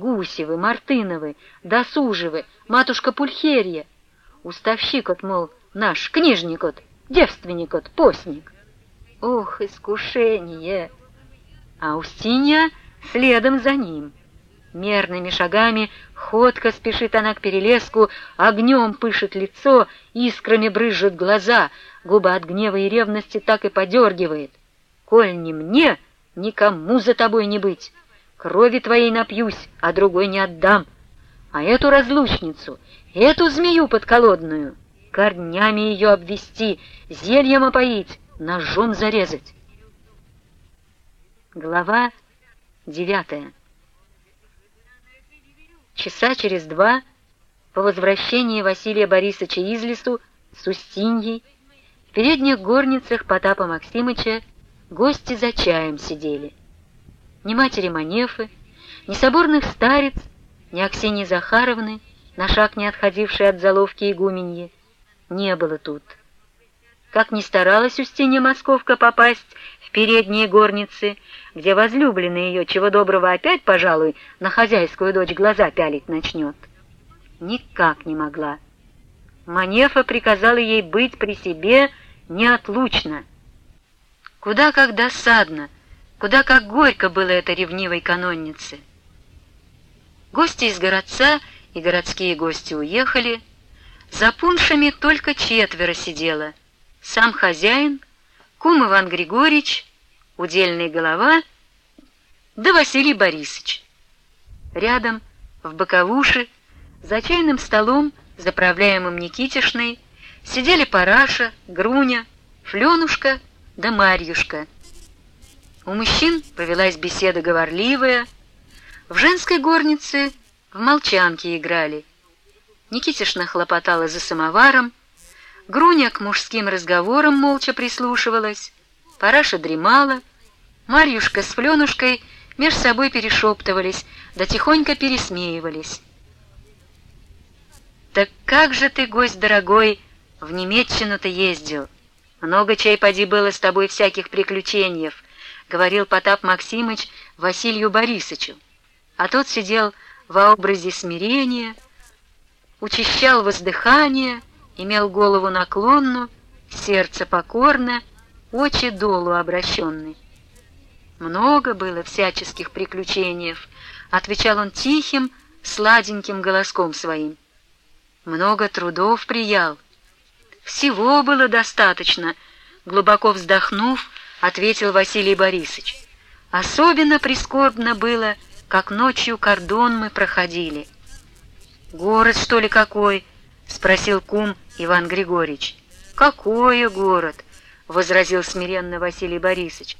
Гусевы, Мартыновы, Досужевы, матушка Пульхерья. Уставщик от, мол, наш, книжник от, девственник от, постник. Ох, искушение! А Устинья следом за ним. Мерными шагами ходко спешит она к перелеску, огнем пышет лицо, искрами брызжут глаза, губы от гнева и ревности так и подергивает. «Коль не мне, никому за тобой не быть. Крови твоей напьюсь, а другой не отдам. А эту разлучницу, эту змею подколодную, корнями ее обвести, зельем опоить, ножом зарезать». Глава девятая Часа через два, по возвращении Василия Борисовича из лесу с Устиньей, в передних горницах Потапа Максимыча гости за чаем сидели. Ни матери Манефы, ни соборных старец, ни Аксиньи Захаровны, на шаг не отходившей от заловки игуменьи, не было тут. Как ни старалась Устинья Московка попасть в передние горницы, где возлюбленный ее, чего доброго опять, пожалуй, на хозяйскую дочь глаза пялить начнет. Никак не могла. Манефа приказала ей быть при себе неотлучно. Куда как досадно, куда как горько было это ревнивой каноннице. Гости из городца и городские гости уехали, за пуншами только четверо сидело. Сам хозяин, кум Иван Григорьевич, удельный голова, да Василий Борисович. Рядом, в боковуше, за чайным столом, заправляемым Никитишной, сидели Параша, Груня, Фленушка да Марьюшка. У мужчин повелась беседа говорливая, в женской горнице в молчанке играли. Никитишна хлопотала за самоваром, Груня к мужским разговорам молча прислушивалась, Параша дремала, Марьюшка с Фленушкой меж собой перешептывались, да тихонько пересмеивались. «Так как же ты, гость дорогой, в Немеччину-то ездил? Много чай поди было с тобой всяких приключений», — говорил Потап Максимыч Василию Борисовичу. А тот сидел во образе смирения, учащал воздыхание, имел голову наклонную, сердце покорно, очи долу обращенный. Много было всяческих приключений, отвечал он тихим, сладеньким голоском своим. Много трудов приял. Всего было достаточно, глубоко вздохнув, ответил Василий Борисович. Особенно прискорбно было, как ночью кордон мы проходили. Город, что ли, какой? спросил кум Иван Григорьевич. Какой город? возразил смиренно Василий Борисович.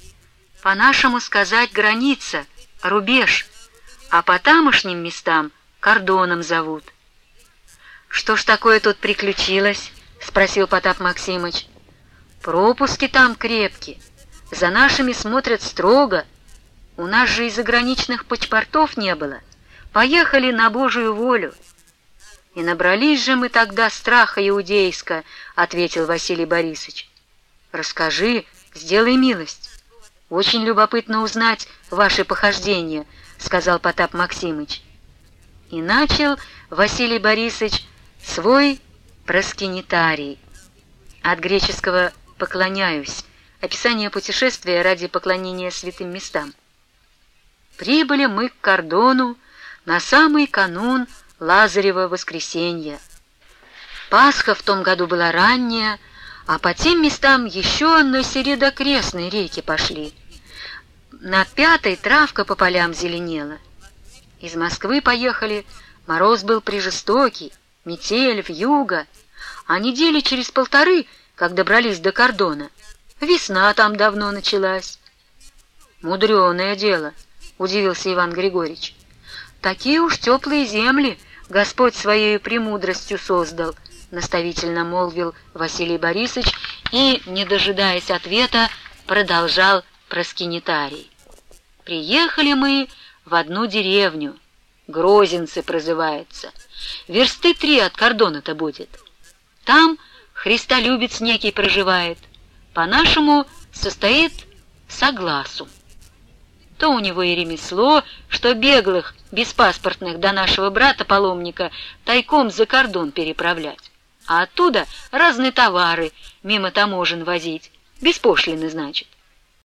По-нашему сказать граница, рубеж, а по тамошним местам кордоном зовут. Что ж такое тут приключилось? спросил Потап Максимыч. Пропуски там крепкие, за нашими смотрят строго. У нас же и заграничных паспортов не было. Поехали на Божию волю. И набрались же мы тогда страха иудейска, ответил Василий Борисович. Расскажи, сделай милость. «Очень любопытно узнать ваши похождения», — сказал Потап Максимыч. И начал Василий Борисович свой проскинитарий. От греческого «поклоняюсь» — описание путешествия ради поклонения святым местам. Прибыли мы к кордону на самый канун Лазарева воскресенья. Пасха в том году была ранняя, а по тем местам еще на середокрестной реки пошли. На пятой травка по полям зеленела. Из Москвы поехали, мороз был прижестокий, метель, вьюга, а недели через полторы, как добрались до кордона, весна там давно началась. Мудреное дело, удивился Иван Григорьевич. Такие уж теплые земли Господь своей премудростью создал, наставительно молвил Василий Борисович и, не дожидаясь ответа, продолжал проскинитарий. Приехали мы в одну деревню, Грозинцы прозывается. Версты три от кордона-то будет. Там христолюбец некий проживает. По-нашему состоит согласу. то у него и ремесло, что беглых, беспаспортных до нашего брата-паломника тайком за кордон переправлять, а оттуда разные товары мимо таможен возить, без пошлины, значит.